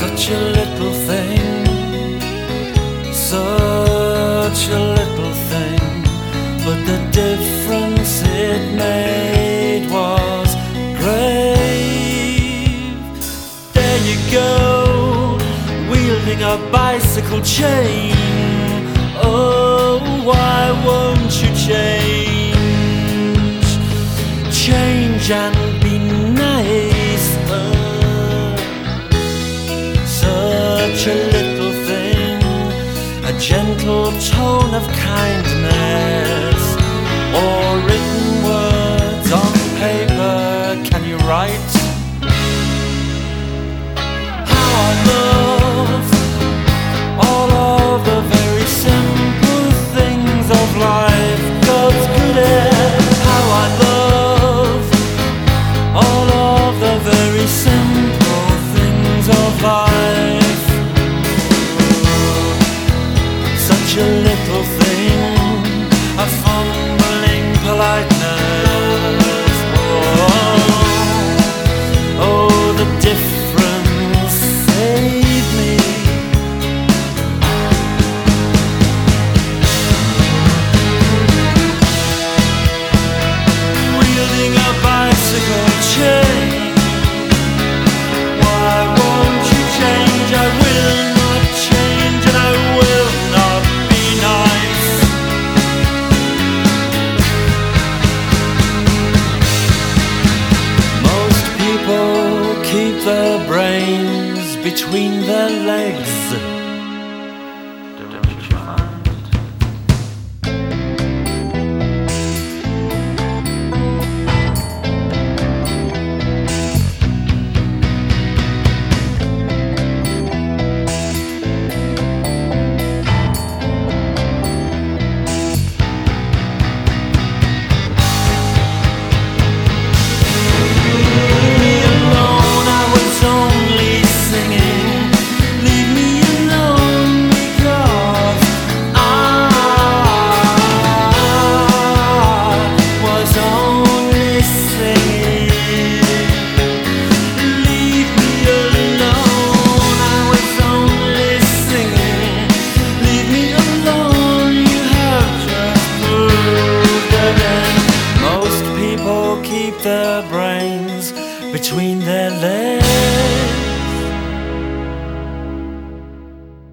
Such a little thing, such a little thing, but the difference it made was grave. There you go, wielding a bicycle chain. Oh, why won't you change? Change and such a little thing, a gentle tone of kindness, or written words on paper. Can you write? Fumbling between their legs. between their legs.